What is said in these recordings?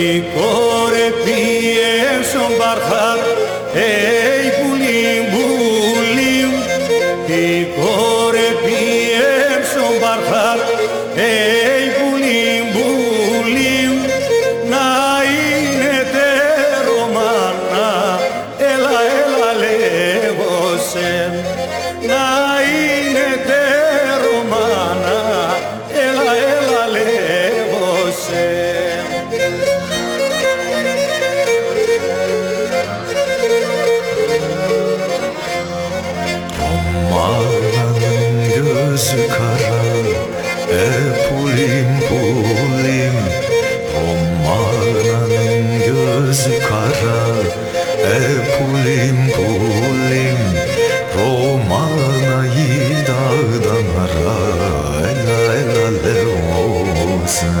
η κορεπή έσον μπαρχάρ, ει πουλί μπουλί, η κορεπή έσον μπαρχάρ, ει sekarang Epulim pulim Romananın gözü kara Epulim pulim pulim Romanayı dağdan ara Ela ela levose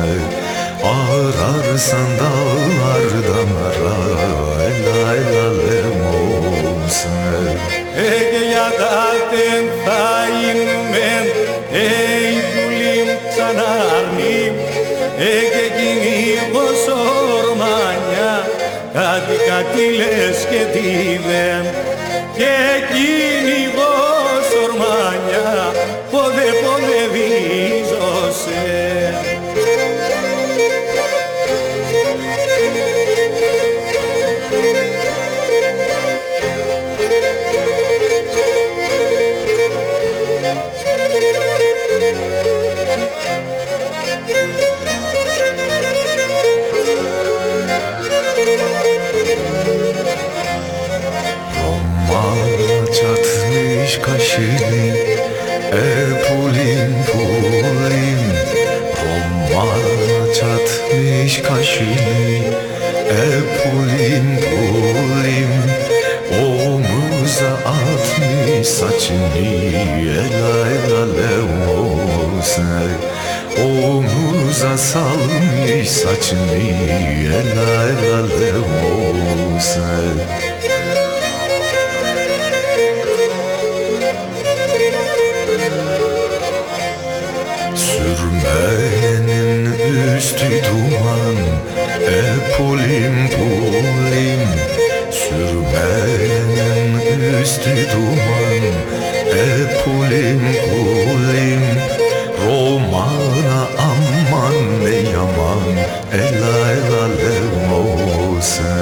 Ararsan dağlardan ara. τι λες και τι δεν. Και εκείνη εγώ κασίνι Επουλίν πουλίν Ρομμάρ çatmış kaşını Epulim pulim Omuza atmış saçını Ela ela levose Omuza salmış saçını Ela ela levose üstü duman Epolim polim Sürmenin üstü duman Epolim polim Romana aman ne yaman Ela ela lemose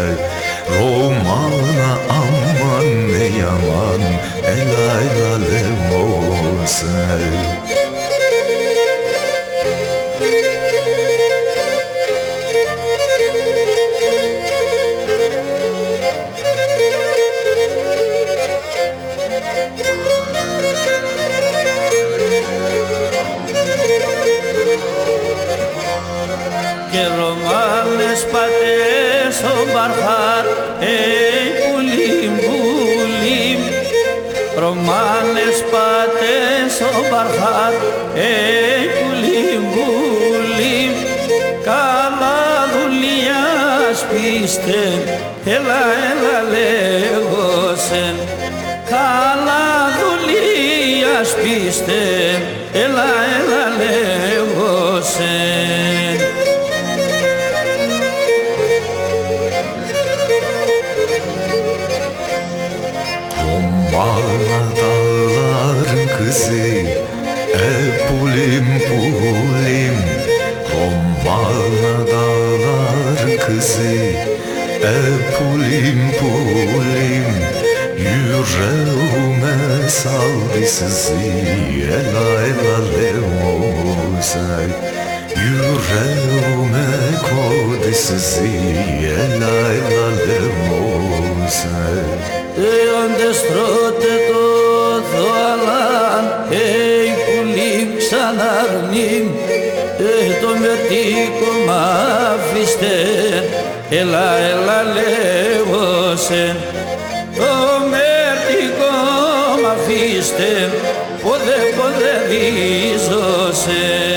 Romana aman ne yaman Ela ela lemose και ρομάνες πατές ο Παρθάρ, ει «Εε, πουλίμ, πουλίμ. Ρομάνες πατές ο Παρθάρ, ει «Εε, πουλίμ, πουλίμ. Καλά δουλειάς πίστεν, έλα, έλα λέγωσεν, καλά πείστε, έλα έλα. želme saldi sizi Ela ela lemosaj Yüreğime koydu sizi Ela ela lemosaj Ey andes trote to zoalan Ey kulim sanarnim Ey to mertiko mafisten Ela ela lemosen Oh μ' αφήστε ποδέ ποδέ βίζωσε